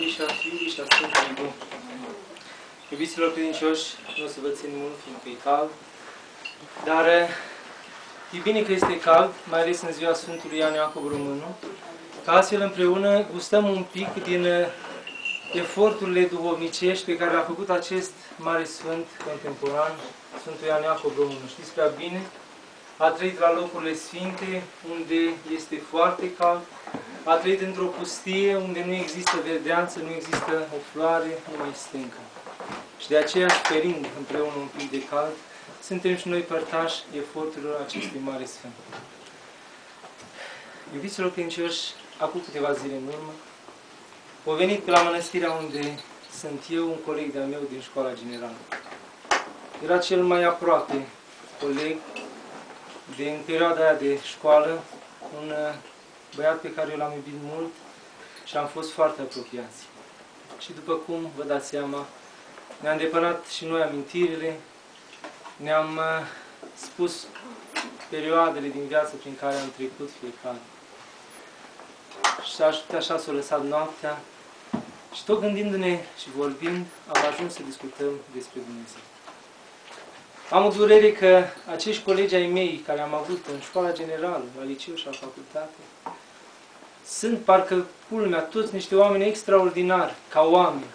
Tatălui și a Fiului și a Sfântului Duh. Iubiților credincioși, nu o să vă țin mult, fiindcă e cald, dar e bine că este cald, mai ales în ziua Sfântului Ioan Iacob Românul, ca astfel împreună gustăm un pic din uh, eforturile duhovnicești pe care le-a făcut acest mare sfânt contemporan, Sfântul Ioan Iacob Românul. Știți prea bine, a trăit la locurile sfinte, unde este foarte cald, a trăit într-o pustie unde nu există verdeanță, nu există o floare, numai stâncă. Și de aceea, sperind împreună un pic de cald, suntem și noi părtași eforturilor acestui mare sfânt. Iubiților credincioși, acum câteva zile în urmă, au venit pe la mănăstirea unde sunt eu, un coleg de-al meu din școala generală. Era cel mai aproape coleg din perioada aia de școală, un uh, băiat pe care eu l-am iubit mult și am fost foarte apropiați. Și după cum vă dați seama, ne-am depănat și noi amintirile, ne-am uh, spus perioadele din viață prin care am trecut fiecare. Și așa, așa s-a lăsat noaptea și tot gândindu-ne și vorbind, am ajuns să discutăm despre Dumnezeu. Am o durere că acești colegi ai mei care am avut în școala generală, la liceu și la facultate, sunt parcă culmea, toți niște oameni extraordinari, ca oameni,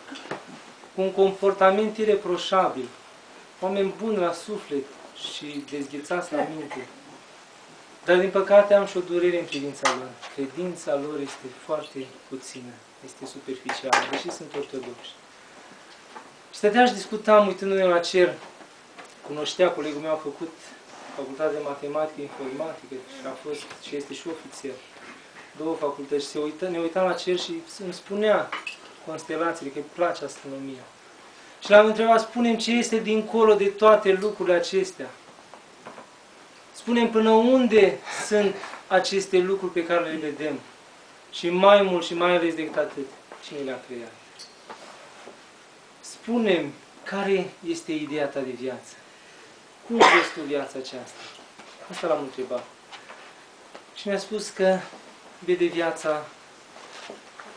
cu un comportament ireproșabil, oameni buni la suflet și dezghețați la minte. Dar din păcate am și o durere în privința lor. Credința lor este foarte puțină, este superficială, deși sunt ortodoxi. Și stăteam și discutam, uitându-ne la cer, cunoștea, colegul meu a făcut facultate de matematică, informatică și a fost și este și ofițer. Două facultăți. Se uită, ne uitam la cer și îmi spunea constelațiile, că îi place astronomia. Și l-am întrebat, spunem ce este dincolo de toate lucrurile acestea. Spunem până unde sunt aceste lucruri pe care le vedem. Și mai mult și mai ales decât atât, cine le-a creat. Spunem care este ideea ta de viață. Cum vezi tu viața aceasta? Asta l-am întrebat. Și mi-a spus că vede viața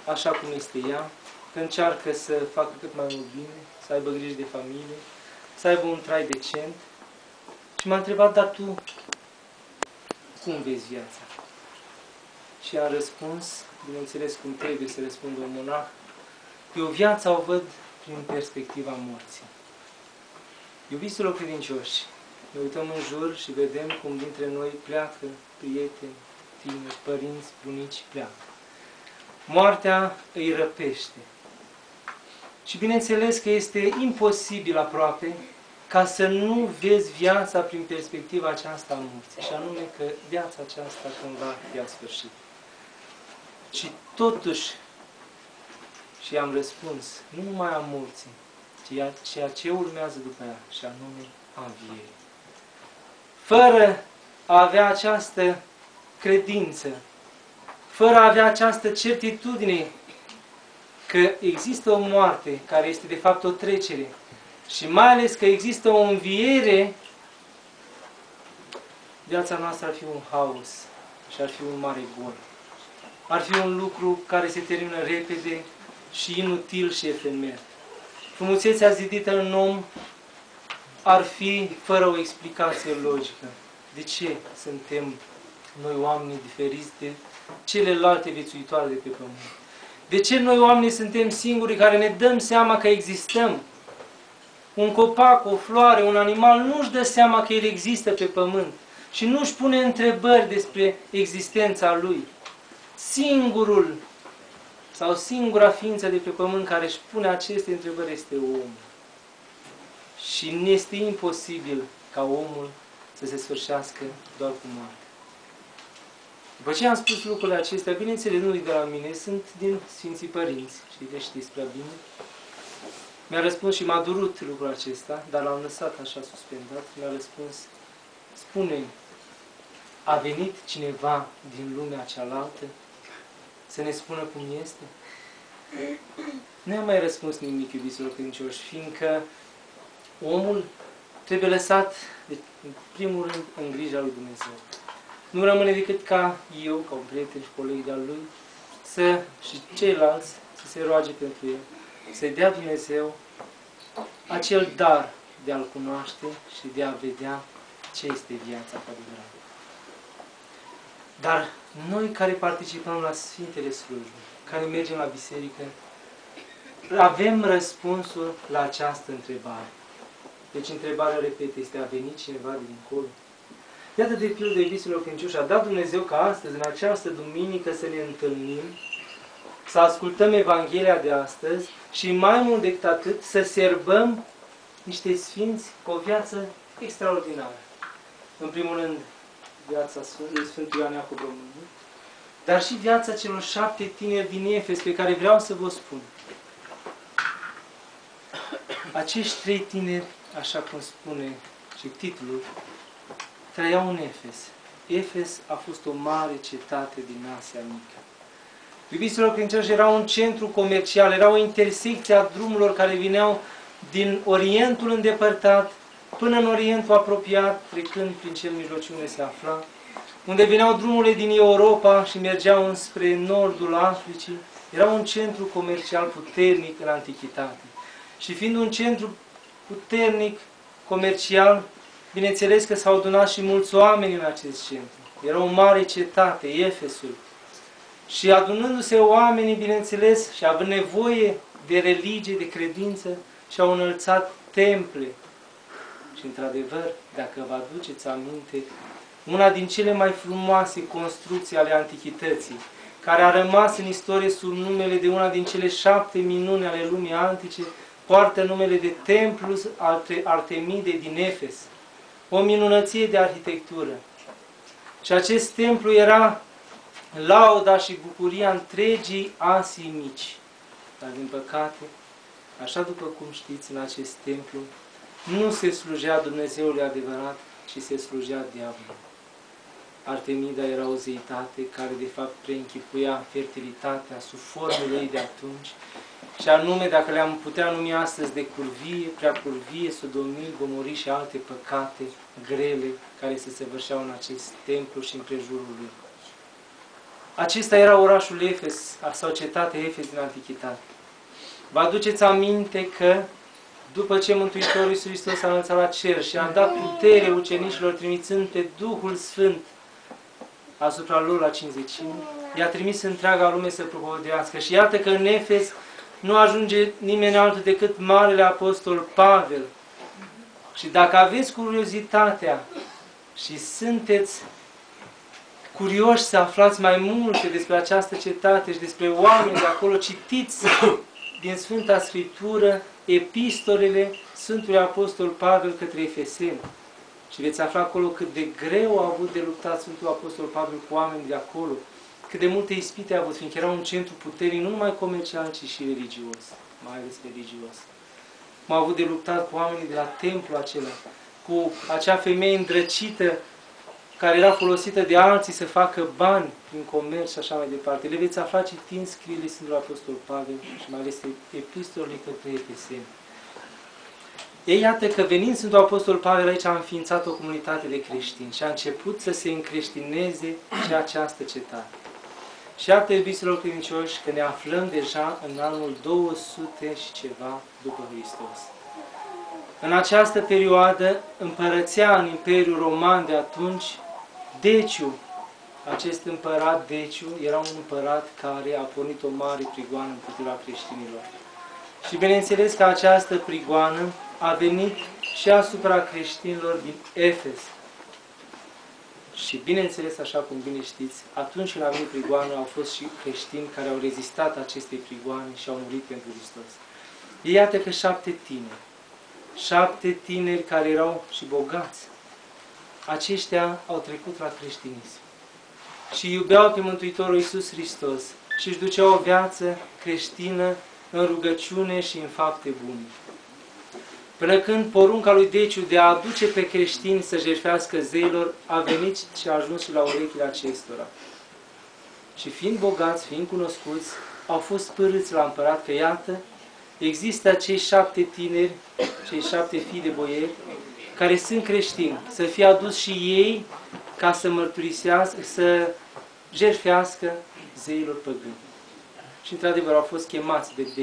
așa cum este ea, că încearcă să facă cât mai mult bine, să aibă grijă de familie, să aibă un trai decent. Și m-a întrebat, dar tu cum vezi viața? Și a răspuns, bineînțeles cum trebuie să răspundă un monah, eu viața o văd prin perspectiva morții. Iubiților credincioși, ne uităm în jur și vedem cum dintre noi pleacă prieteni, tineri, părinți, bunici, pleacă. Moartea îi răpește. Și bineînțeles că este imposibil aproape ca să nu vezi viața prin perspectiva aceasta a morții, și anume că viața aceasta cândva ia sfârșit. Și totuși, și am răspuns, nu numai a morții, ci ceea ce urmează după ea, și anume a învierii fără a avea această credință, fără a avea această certitudine că există o moarte care este de fapt o trecere și mai ales că există o înviere, viața noastră ar fi un haos și ar fi un mare gol. Ar fi un lucru care se termină repede și inutil și efemer. Frumusețea zidită în om ar fi fără o explicație logică. De ce suntem noi oameni diferiți de celelalte viețuitoare de pe pământ? De ce noi oamenii suntem singuri care ne dăm seama că existăm? Un copac, o floare, un animal nu își dă seama că el există pe pământ și nu își pune întrebări despre existența lui. Singurul sau singura ființă de pe pământ care își pune aceste întrebări este omul. Și nu este imposibil ca omul să se sfârșească doar cu moarte. După ce am spus lucrurile acestea, bineînțeles, nu de la mine, sunt din Sfinții Părinți, și de știți prea bine. Mi-a răspuns și m-a durut lucrul acesta, dar l-am lăsat așa suspendat. Mi-a răspuns, spune a venit cineva din lumea cealaltă să ne spună cum este? Nu am mai răspuns nimic, iubiților credincioși, fiindcă omul trebuie lăsat, de, în primul rând, în grija lui Dumnezeu. Nu rămâne decât ca eu, ca un prieten și coleg de-al lui, să, și ceilalți să se roage pentru el, să-i dea Dumnezeu acel dar de a-L cunoaște și de a vedea ce este viața cu adevărat. Dar noi care participăm la Sfintele Slujbe, care mergem la biserică, avem răspunsul la această întrebare. Deci întrebarea, repet, este a venit cineva din dincolo? Iată de pildă, iubiților credincioși, a dat Dumnezeu ca astăzi, în această duminică, să ne întâlnim, să ascultăm Evanghelia de astăzi și mai mult decât atât, să serbăm niște sfinți cu o viață extraordinară. În primul rând, viața Sfântului Ioan Iacob Românului, dar și viața celor șapte tineri din Efes pe care vreau să vă spun. Acești trei tineri, așa cum spune și titlul, trăiau în Efes. Efes a fost o mare cetate din Asia Mică. Iubiților credincioși, era un centru comercial, era o intersecție a drumurilor care vineau din Orientul îndepărtat până în Orientul apropiat, trecând prin cel mijlociu unde se afla, unde vineau drumurile din Europa și mergeau înspre nordul Africii, era un centru comercial puternic în Antichitate. Și fiind un centru puternic comercial, bineînțeles că s-au adunat și mulți oameni în acest centru. Era o mare cetate, Efesul. Și adunându-se oamenii, bineînțeles, și având nevoie de religie, de credință, și-au înălțat temple. Și într-adevăr, dacă vă aduceți aminte, una din cele mai frumoase construcții ale Antichității, care a rămas în istorie sub numele de una din cele șapte minuni ale lumii antice, poartă numele de Templul Artemide din Efes. O minunăție de arhitectură. Și acest templu era lauda și bucuria întregii Asii mici. Dar din păcate, așa după cum știți, în acest templu nu se slujea Dumnezeului adevărat, ci se slujea diavolului. Artemida era o zeitate care de fapt preînchipuia fertilitatea sub formele ei de atunci și anume, dacă le-am putea numi astăzi de curvie, prea curvie, sodomii, gomorii și alte păcate grele care se săvârșeau în acest templu și în prejurul lui. Acesta era orașul Efes, sau cetatea Efes din Antichitate. Vă aduceți aminte că după ce Mântuitorul Iisus Hristos a înălțat la cer și a dat putere ucenicilor trimițând pe Duhul Sfânt asupra lor la cinzecime, i-a trimis întreaga lume să propovăduiască. Și iată că în Efes nu ajunge nimeni altul decât Marele Apostol Pavel. Și dacă aveți curiozitatea și sunteți curioși să aflați mai multe despre această cetate și despre oameni de acolo, citiți din Sfânta Scriptură epistolele Sfântului Apostol Pavel către Efeseni. Și veți afla acolo cât de greu a avut de luptat Sfântul Apostol Pavel cu oameni de acolo, cât de multe ispite a avut, fiindcă era un centru puternic, nu numai comercial, ci și religios, mai ales religios. Cum a avut de luptat cu oamenii de la templu acela, cu acea femeie îndrăcită care era folosită de alții să facă bani prin comerț și așa mai departe. Le veți afla citind scrierile Sfântului Apostol Pavel și mai ales epistolele către Efeseni. Ei, iată că venind Sfântul Apostol Pavel aici a înființat o comunitate de creștini și a început să se încreștineze și această cetate. Și iată, iubiților credincioși, că ne aflăm deja în anul 200 și ceva după Hristos. În această perioadă împărățea în Imperiul Roman de atunci Deciu, acest împărat Deciu, era un împărat care a pornit o mare prigoană împotriva creștinilor. Și bineînțeles că această prigoană a venit și asupra creștinilor din Efes. Și bineînțeles, așa cum bine știți, atunci când a venit prigoană, au fost și creștini care au rezistat acestei prigoane și au murit pentru Hristos. Iată că șapte tineri, șapte tineri care erau și bogați, aceștia au trecut la creștinism. Și iubeau pe Mântuitorul Iisus Hristos și își duceau o viață creștină în rugăciune și în fapte bune. Până când porunca lui Deciu de a aduce pe creștini să jertfească zeilor a venit și a ajuns și la urechile acestora. Și fiind bogați, fiind cunoscuți, au fost părâți la împărat că iată, există cei șapte tineri, cei șapte fii de boieri, care sunt creștini, să fie adus și ei ca să mărturisească, să jertfească zeilor păgâni. Și într-adevăr au fost chemați de, de